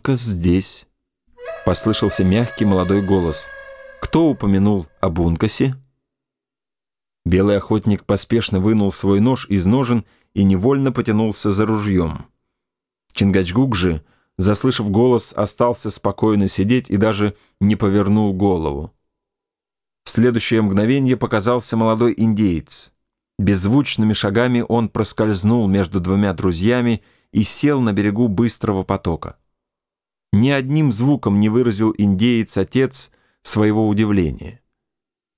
«Ункас здесь», — послышался мягкий молодой голос. «Кто упомянул об Ункасе?» Белый охотник поспешно вынул свой нож из ножен и невольно потянулся за ружьем. Чингачгук же, заслышав голос, остался спокойно сидеть и даже не повернул голову. В следующее мгновение показался молодой индеец. Беззвучными шагами он проскользнул между двумя друзьями и сел на берегу быстрого потока. Ни одним звуком не выразил индеец-отец своего удивления.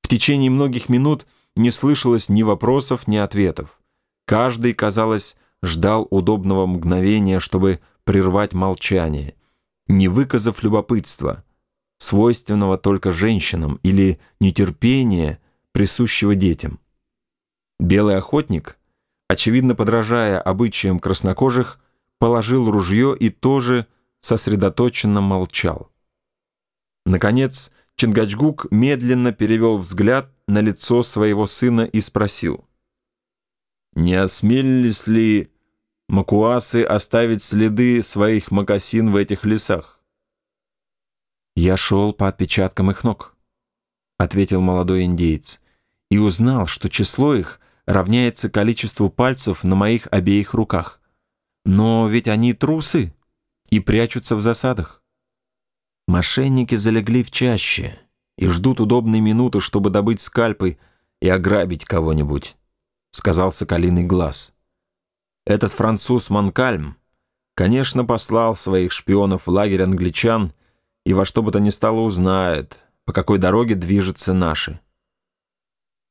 В течение многих минут не слышалось ни вопросов, ни ответов. Каждый, казалось, ждал удобного мгновения, чтобы прервать молчание, не выказав любопытства, свойственного только женщинам, или нетерпения, присущего детям. Белый охотник, очевидно подражая обычаям краснокожих, положил ружье и тоже сосредоточенно молчал. Наконец, Чингачгук медленно перевел взгляд на лицо своего сына и спросил. «Не осмелились ли макуасы оставить следы своих мокасин в этих лесах?» «Я шел по отпечаткам их ног», — ответил молодой индеец, «и узнал, что число их равняется количеству пальцев на моих обеих руках. Но ведь они трусы и прячутся в засадах. Мошенники залегли в чаще и ждут удобной минуты, чтобы добыть скальпы и ограбить кого-нибудь», — сказал Соколиный Глаз. «Этот француз Манкальм, конечно, послал своих шпионов в лагерь англичан и во что бы то ни стало узнает, по какой дороге движутся наши».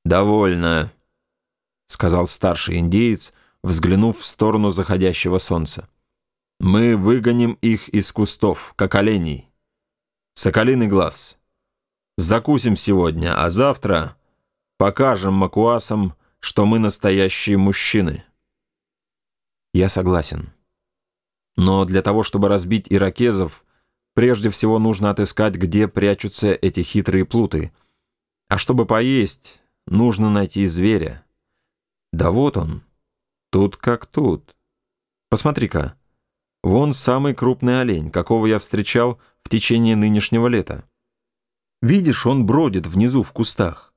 «Довольно», — сказал старший индеец, взглянув в сторону заходящего солнца. «Мы выгоним их из кустов, как оленей. Соколиный глаз». Закусим сегодня, а завтра покажем макуасам, что мы настоящие мужчины. Я согласен. Но для того, чтобы разбить иракезов, прежде всего нужно отыскать, где прячутся эти хитрые плуты. А чтобы поесть, нужно найти зверя. Да вот он. Тут как тут. Посмотри-ка. Вон самый крупный олень, какого я встречал в течение нынешнего лета. Видишь, он бродит внизу в кустах.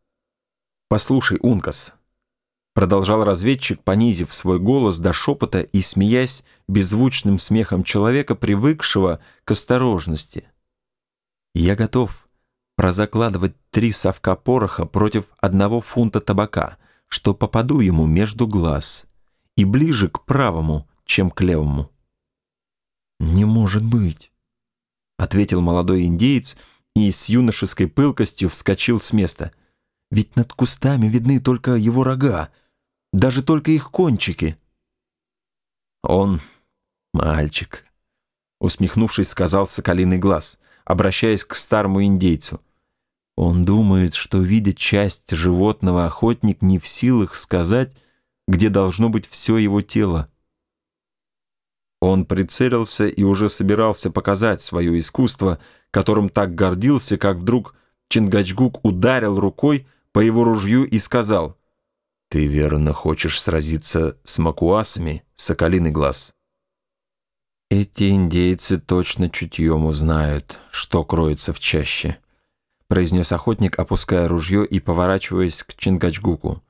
Послушай, Ункас, продолжал разведчик, понизив свой голос до шепота и смеясь беззвучным смехом человека, привыкшего к осторожности. Я готов прозакладывать три совка пороха против одного фунта табака, что попаду ему между глаз и ближе к правому, чем к левому. «Не может быть», — ответил молодой индеец, — и с юношеской пылкостью вскочил с места. Ведь над кустами видны только его рога, даже только их кончики. «Он мальчик», — усмехнувшись, сказал Соколиный глаз, обращаясь к старому индейцу. «Он думает, что, видя часть животного, охотник не в силах сказать, где должно быть все его тело. Он прицелился и уже собирался показать свое искусство, которым так гордился, как вдруг Чингачгук ударил рукой по его ружью и сказал, «Ты верно хочешь сразиться с макуасами, соколиный глаз?» «Эти индейцы точно чутьем узнают, что кроется в чаще», произнес охотник, опуская ружье и поворачиваясь к Чингачгуку,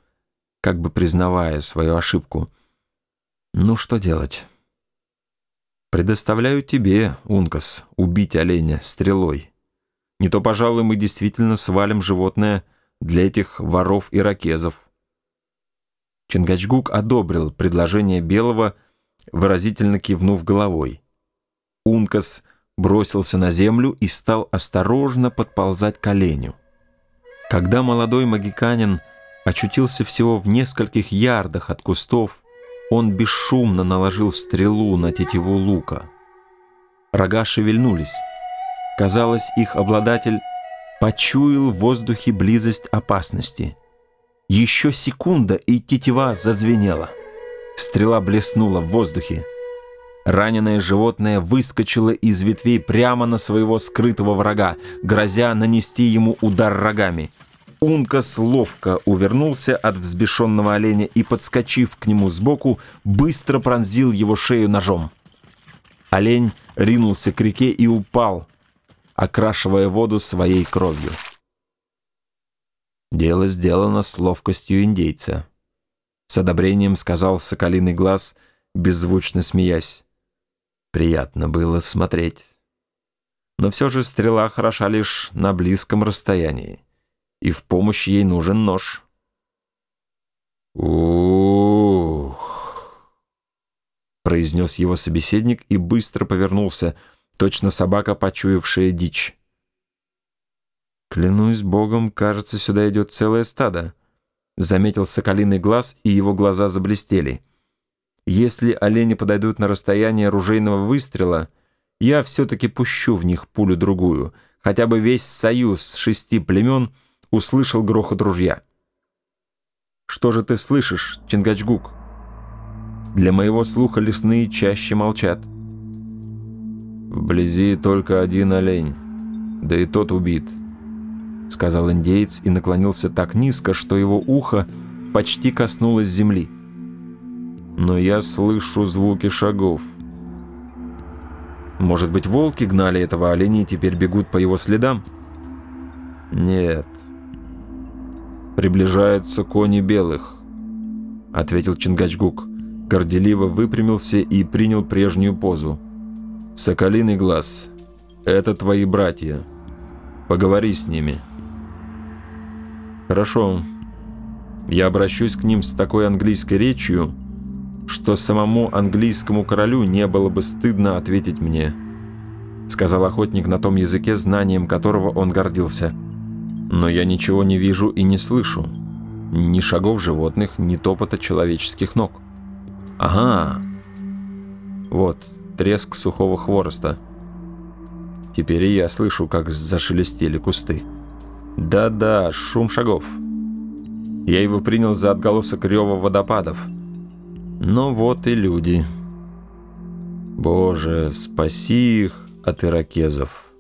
как бы признавая свою ошибку. «Ну что делать?» Предоставляю тебе, Ункас, убить оленя стрелой. Не то, пожалуй, мы действительно свалим животное для этих воров и ракезов. Чингачгук одобрил предложение Белого, выразительно кивнув головой. Ункас бросился на землю и стал осторожно подползать к оленю. Когда молодой магиканин очутился всего в нескольких ярдах от кустов, он бесшумно наложил стрелу на тетиву лука. Рога шевельнулись. Казалось, их обладатель почуял в воздухе близость опасности. Еще секунда, и тетива зазвенела. Стрела блеснула в воздухе. Раненое животное выскочило из ветвей прямо на своего скрытого врага, грозя нанести ему удар рогами — Ункас ловко увернулся от взбешенного оленя и, подскочив к нему сбоку, быстро пронзил его шею ножом. Олень ринулся к реке и упал, окрашивая воду своей кровью. Дело сделано с ловкостью индейца. С одобрением сказал соколиный глаз, беззвучно смеясь. Приятно было смотреть. Но все же стрела хороша лишь на близком расстоянии, и в помощь ей нужен нож. «Ух!» — произнес его собеседник и быстро повернулся, точно собака, почуявшая дичь. «Клянусь богом, кажется, сюда идет целое стадо», — заметил соколиный глаз, и его глаза заблестели. «Если олени подойдут на расстояние оружейного выстрела, я все-таки пущу в них пулю-другую, хотя бы весь союз шести племен услышал грохот ружья». «Что же ты слышишь, Чингачгук?» «Для моего слуха лесные чаще молчат». «Вблизи только один олень, да и тот убит». — сказал индеец и наклонился так низко, что его ухо почти коснулось земли. «Но я слышу звуки шагов». «Может быть, волки гнали этого оленя и теперь бегут по его следам?» «Нет. Приближаются кони белых», — ответил Чингачгук. Горделиво выпрямился и принял прежнюю позу. «Соколиный глаз, это твои братья. Поговори с ними». Хорошо. Я обращусь к ним с такой английской речью, что самому английскому королю не было бы стыдно ответить мне, сказал охотник на том языке, знанием которого он гордился. Но я ничего не вижу и не слышу. Ни шагов животных, ни топота человеческих ног. Ага. Вот, треск сухого хвороста. Теперь я слышу, как зашелестели кусты. Да-да, шум шагов. Я его принял за отголосок рева водопадов. Но вот и люди. Боже, спаси их от иракезов.